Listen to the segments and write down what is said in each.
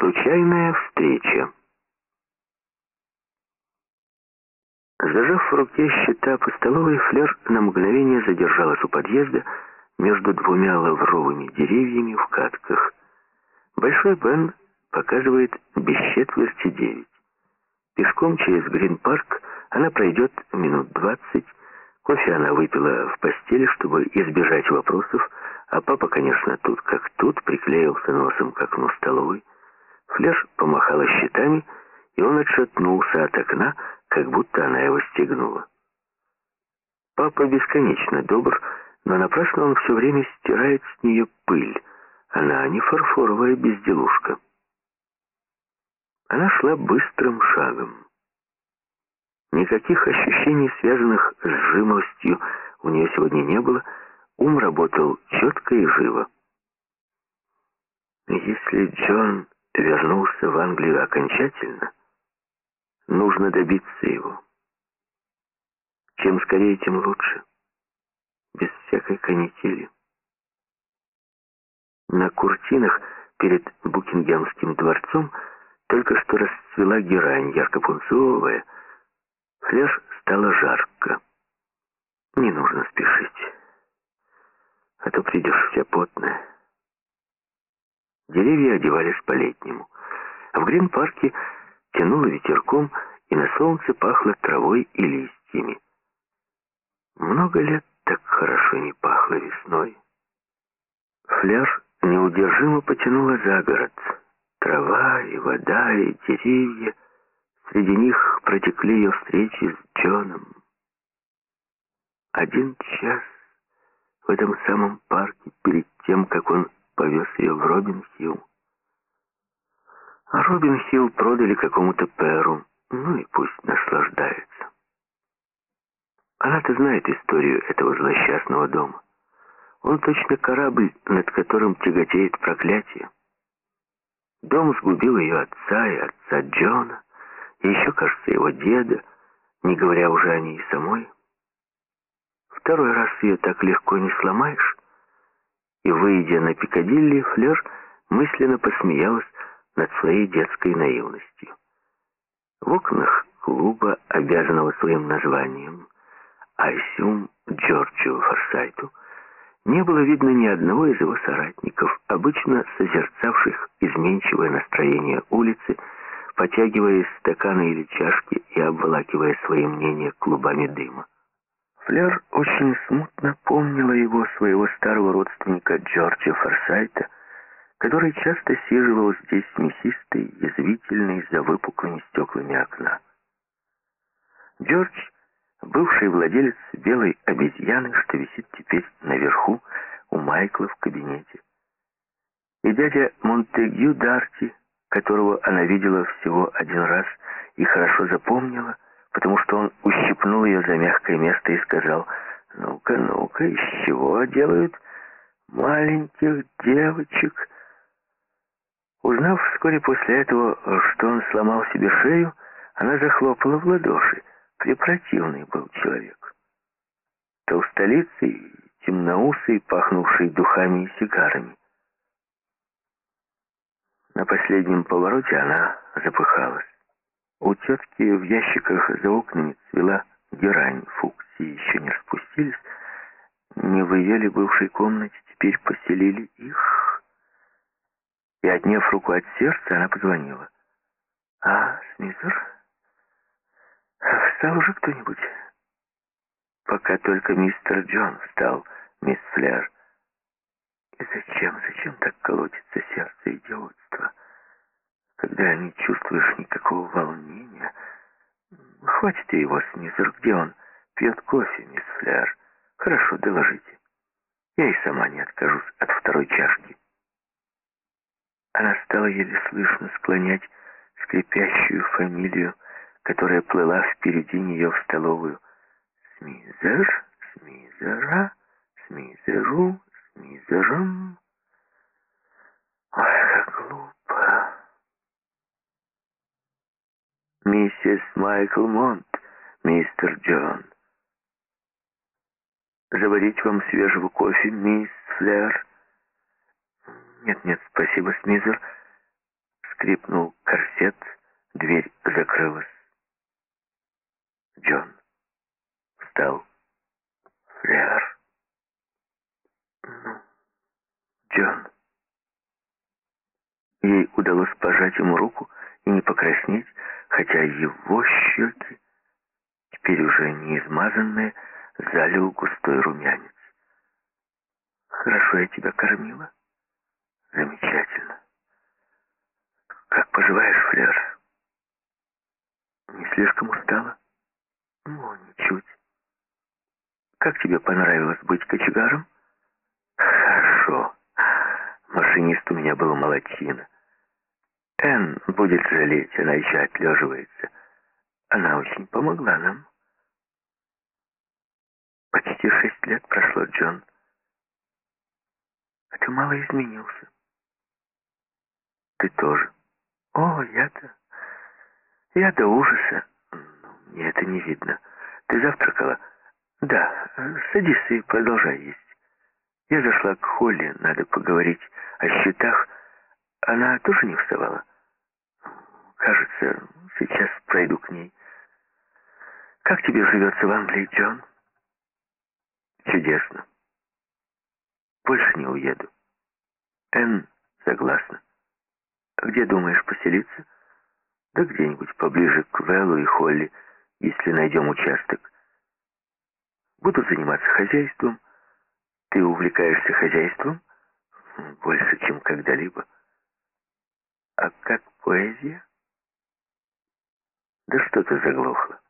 Случайная встреча. Зажав в руке счета по столовой, Флер на мгновение задержалась у подъезда между двумя лавровыми деревьями в катках. Большой Бен показывает без четверти девять. Пешком через Грин-парк она пройдет минут двадцать. Кофе она выпила в постели, чтобы избежать вопросов, а папа, конечно, тут как тут, приклеился носом к окну столовой. Флеш помахала щитами, и он отшатнулся от окна, как будто она его стегнула. Папа бесконечно добр, но напрасно он все время стирает с нее пыль. Она не фарфоровая безделушка. Она шла быстрым шагом. Никаких ощущений, связанных с жимостью, у нее сегодня не было. Ум работал четко и живо. Если Джон вернулся в Англию окончательно, нужно добиться его. Чем скорее, тем лучше. Без всякой канители. На куртинах перед Букингемским дворцом только что расцвела герань, ярко-пунцовая. Флеш стало жарко. Не нужно спешить, а то придешь вся потная. Деревья одевались по-летнему. В Грин-парке тянуло ветерком, и на солнце пахло травой и листьями. Много лет так хорошо не пахло весной. Фляж неудержимо потянула за город. Трава и вода и деревья. Среди них протекли ее встречи с Джоном. Один час в этом самом парке перед тем, как он повез ее в Робин-Хилл. А Робин-Хилл продали какому-то Перу. Ну и пусть наслаждается. Она-то знает историю этого злосчастного дома. Он точно корабль, над которым тяготеет проклятие. Дом сгубил ее отца и отца Джона, и еще, кажется, его деда, не говоря уже о ней самой. Второй раз ее так легко не сломаешь. И, выйдя на Пикадилли, Флер мысленно посмеялась над своей детской наивностью. В окнах клуба, обязанного своим названием, Айсюм Джорджио Форсайту, не было видно ни одного из его соратников, обычно созерцавших изменчивое настроение улицы, потягивая из стакана или чашки и обволакивая свои мнения клубами дыма. Флер очень смутно помнила его, своего старого родственника Джорджа Форсайта, который часто сиживал здесь мясистый, язвительный, за выпуклыми стеклами окна. Джордж, бывший владелец белой обезьяны, что висит теперь наверху у Майкла в кабинете. И дядя Монтегю Дарти, которого она видела всего один раз и хорошо запомнила, потому что он ущипнул ее за мягкое место и сказал, «Ну-ка, ну-ка, из чего делают маленьких девочек?» Узнав вскоре после этого, что он сломал себе шею, она захлопала в ладоши. Препротивный был человек. Толстолицый, темноусый, пахнувший духами и сигарами. На последнем повороте она запыхалась. У тетки в ящиках за окнами цвела герань, фуксии еще не распустились. Не в ее ли бывшей комнате теперь поселили их? И, отняв руку от сердца, она позвонила. «А, Смизер? Встал уже кто-нибудь?» «Пока только мистер Джон встал, мисс Флер». «И зачем, зачем так колотится сердце идиотства?» Когда не чувствуешь никакого волнения. Хватит его, Снизер, где он? Пьет кофе, мисс Фляр. Хорошо, доложите. Я и сама не откажусь от второй чашки. Она стала еле слышно склонять скрипящую фамилию, которая плыла впереди нее в столовую. Смизер, Смизера, Смизеру, Смизером. Ой, как глупо. «Миссис Майкл Монт, мистер Джон». «Заварить вам свежего кофе, мисс Флер?» «Нет-нет, спасибо, Смизер. скрипнул корсет, дверь закрылась. Джон встал. Фляр. Ну, Джон. Ей удалось пожать ему руку и не покраснеть, хотя его щеки, теперь уже не измазанные, залил густой румянец. «Хорошо я тебя кормила?» «Замечательно. Как поживаешь, Флер?» «Не слишком устала?» «Ну, ничуть. Как тебе понравилось быть кочегаром?» «Хорошо. Машинист у меня был молодчина. Энн будет жалеть, она еще отлеживается. Она очень помогла нам. Почти шесть лет прошло, Джон. А ты мало изменился. Ты тоже. О, я-то... Я до ужаса. Мне это не видно. Ты завтракала? Да. Садись и продолжай есть. Я зашла к Холли, надо поговорить о счетах. Она тоже не вставала? Кажется, сейчас пройду к ней. Как тебе живется в Англии, Джон? Чудесно. Больше не уеду. Энн согласна. Где думаешь поселиться? Да где-нибудь поближе к Вэллу и Холли, если найдем участок. Буду заниматься хозяйством. Ты увлекаешься хозяйством? Больше, чем когда-либо. А как поэзия? Да что ты заглохла?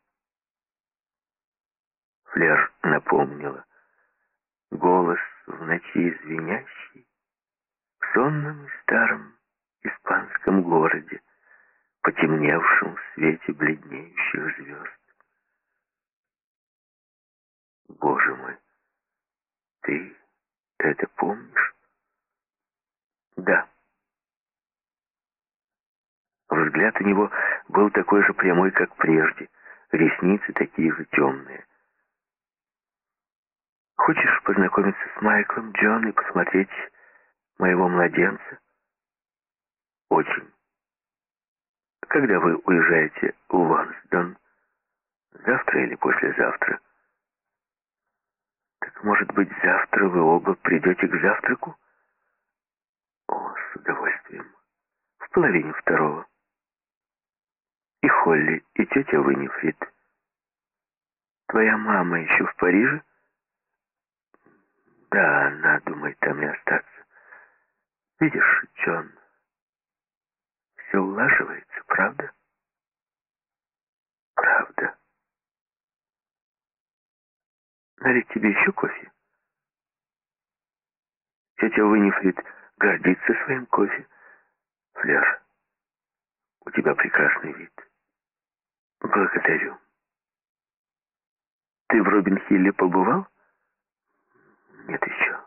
Флер напомнила. Голос в ночи звенящий, в сонном и старом испанском городе, потемневшем в свете бледнеющих звезд. Боже мой, ты это помнишь? Да. Взгляд у него был такой же прямой, как прежде, ресницы такие же темные. Хочешь познакомиться с Майклом, Джон, и посмотреть моего младенца? Очень. Когда вы уезжаете в Вансдон? Завтра или послезавтра? Так, может быть, завтра вы оба придете к завтраку? О, с удовольствием. В половине второго. И Холли, и тетя Виннифрид. Твоя мама еще в Париже? Да, она думает там и остаться. Видишь, Джон, все улаживается, правда? Правда. Налить тебе еще кофе? Тетя Уинифрид гордится своим кофе. Флер, у тебя прекрасный вид. Благодарю. Ты в Робин-Хилле побывал? Нет еще.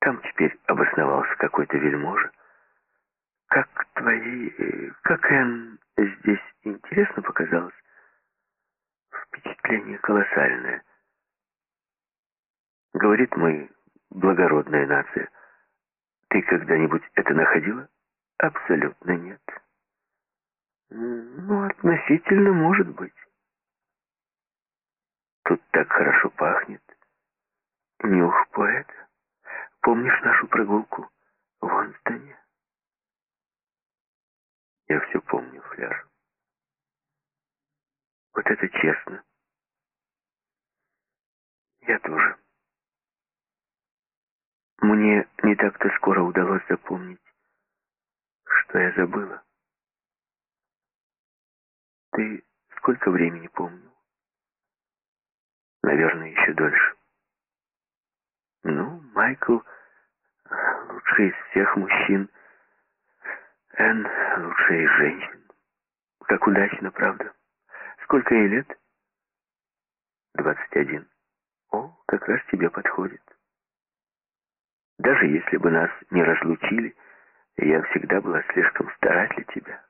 Там теперь обосновался какой-то вельможа. Как твои... Как Энн здесь интересно показалось? Впечатление колоссальное. Говорит, мы благородная нация. Ты когда-нибудь это находила? Абсолютно нет. Ну, относительно, может быть. Тут так хорошо пахнет. Нюх поэта. Помнишь нашу прогулку в Онстоне? Я все помню, Фляр. Вот это честно. Я тоже. Мне не так-то скоро удалось запомнить, что я забыла. Ты сколько времени помнил? Наверное, еще дольше. Ну, Майкл лучший из всех мужчин. Энн лучшая из женщин. Как удачно, правда? Сколько ей лет? Двадцать один. О, как раз тебе подходит. Даже если бы нас не разлучили, я всегда была слишком стара для тебя.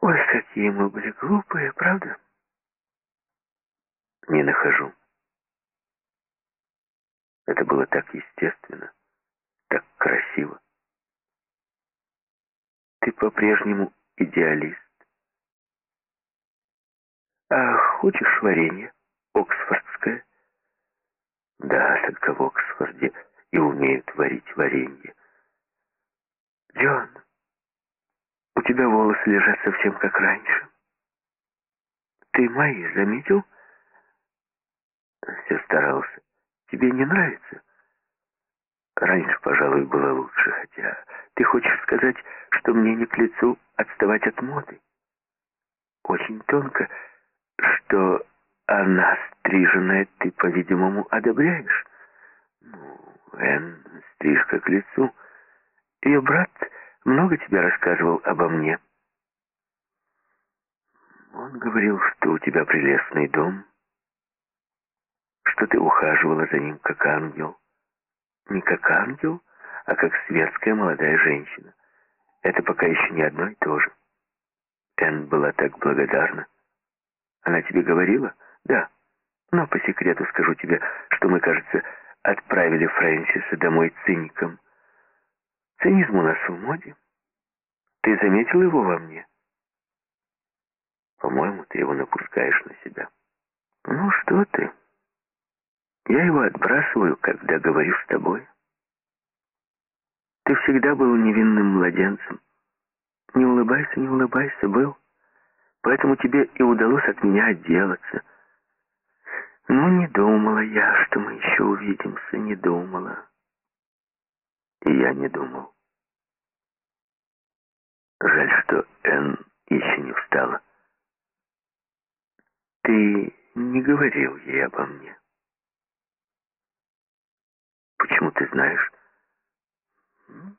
Ой, какие мы были глупые, правда? Не нахожу. Это было так естественно, так красиво. Ты по-прежнему идеалист. А хочешь варенье? Оксфордское? Да, только в Оксфорде и умеют варить варенье. Джон, у тебя волосы лежат совсем как раньше. Ты мои заметил? Все старался. Тебе не нравится? Раньше, пожалуй, было лучше, хотя ты хочешь сказать, что мне не к лицу отставать от моды? Очень тонко, что она стриженная ты, по-видимому, одобряешь. Ну, Энн, стрижка к лицу. Ее брат много тебе рассказывал обо мне. Он говорил, что у тебя прелестный дом, что ты ухаживала за ним как ангел. Не как ангел, а как светская молодая женщина. Это пока еще не одно и то же. Энн была так благодарна. Она тебе говорила? Да. Но по секрету скажу тебе, что мы, кажется, отправили Фрэнсиса домой циником. Цинизм у нас в моде. Ты заметил его во мне? По-моему, ты его напускаешь на себя. Ну что ты? Я его отбрасываю, когда говорю с тобой. Ты всегда был невинным младенцем. Не улыбайся, не улыбайся, был. Поэтому тебе и удалось от меня отделаться. Но не думала я, что мы еще увидимся, не думала. И я не думал. Жаль, что Энн еще не встала. Ты не говорил ей обо мне. Почему ты знаешь?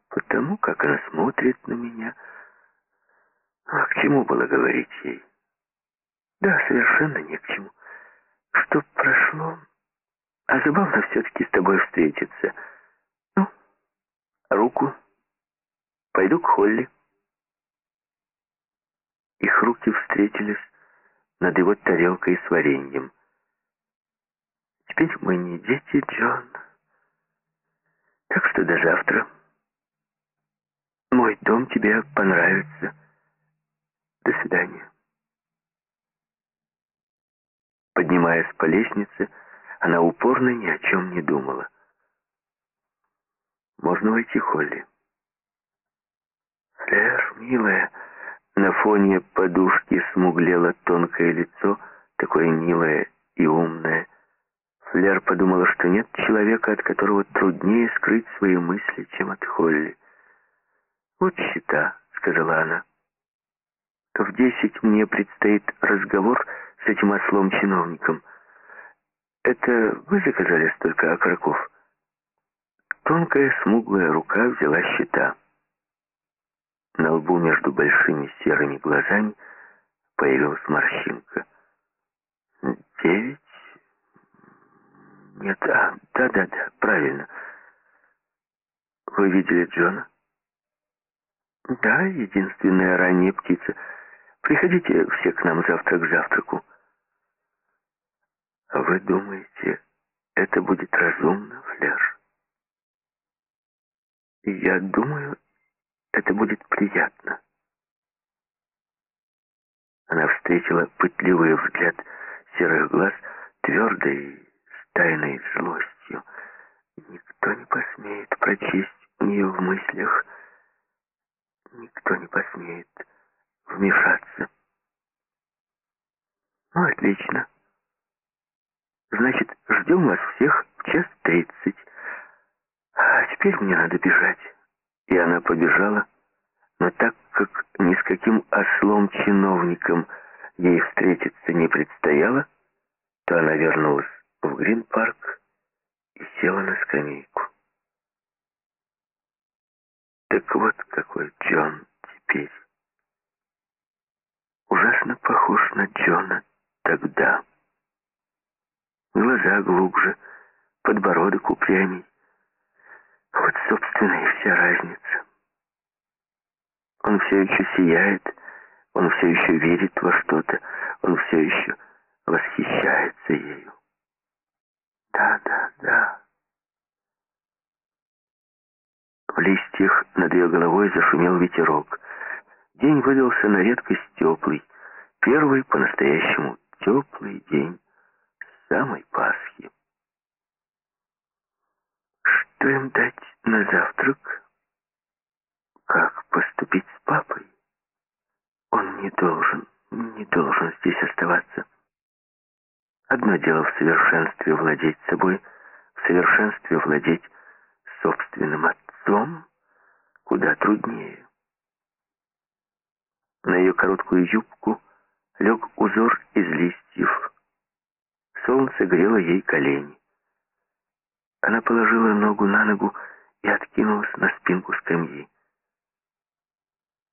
Потому как она смотрит на меня. А к чему было говорить ей? Да, совершенно не к чему. Что прошло? А забавно все-таки с тобой встретиться. Руку. Пойду к Холли. Их руки встретились над его тарелкой с вареньем. Теперь мы не дети, Джон. Так что до завтра. Мой дом тебе понравится. До свидания. Поднимаясь по лестнице, она упорно ни о чем не думала. «Можно войти, Холли?» «Флер, милая...» На фоне подушки смуглело тонкое лицо, такое милое и умное. Флер подумала, что нет человека, от которого труднее скрыть свои мысли, чем от Холли. «Вот счета», — сказала она. «В десять мне предстоит разговор с этим ослом-чиновником. Это вы заказали столько окороков?» Тонкая смуглая рука взяла счета. На лбу между большими серыми глазами появилась морщинка. «Девять? Нет, а, да-да-да, правильно. Вы видели Джона?» «Да, единственная ранняя птица. Приходите все к нам завтра к завтраку». А «Вы думаете, это будет разумно, Флер?» «Я думаю, это будет приятно». Она встретила пытливый взгляд серых глаз, твердой, с тайной злостью. Никто не посмеет прочесть у нее в мыслях, Никто не посмеет вмешаться. Ну, отлично. Значит, ждем вас всех в час тридцать. А теперь мне надо бежать. И она побежала, но так как ни с каким ослом-чиновником ей встретиться не предстояло, то она вернулась в Грин-парк и села на скамейку. Так вот какой Джон теперь. Ужасно похож на Джона тогда. Глаза глубже, подбородок упрямей. Вот, собственно, и вся разница. Он все еще сияет, он все еще верит во что-то, он все еще восхищается ею. Да, да, да. В листьях над ее головой зашумел ветерок. День выдался на редкость теплый. Первый по-настоящему теплый день самой Пасхи. Что им дать на завтрак? Как поступить с папой? Он не должен, не должен здесь оставаться. Одно дело в совершенстве владеть собой, в совершенстве владеть собственным отцом куда труднее. На ее короткую юбку лег узор из листьев. Солнце грело ей колени. Она положила ногу на ногу и откинулась на спинку скамьи.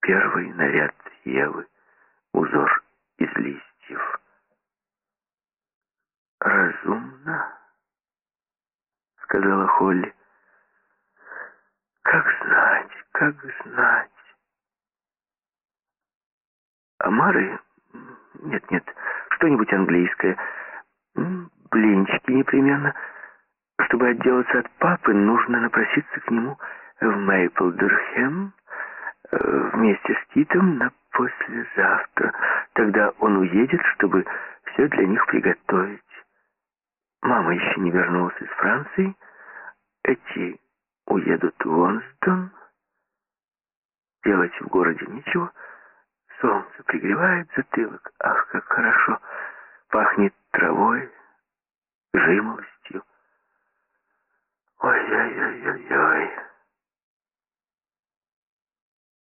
Первый наряд Евы, узор из листьев. «Разумно», — сказала Холли. «Как знать, как знать». Амары? Нет-нет, что-нибудь английское. Блинчики непременно. Чтобы отделаться от папы, нужно напроситься к нему в Мейплдерхем э, вместе с Китом на послезавтра. Тогда он уедет, чтобы все для них приготовить. Мама еще не вернулась из Франции. Эти уедут в Лонстон. Делать в городе нечего. Солнце пригревает затылок. Ах, как хорошо. Пахнет травой, жимолостью. Ой-ой-ой-ой-ой.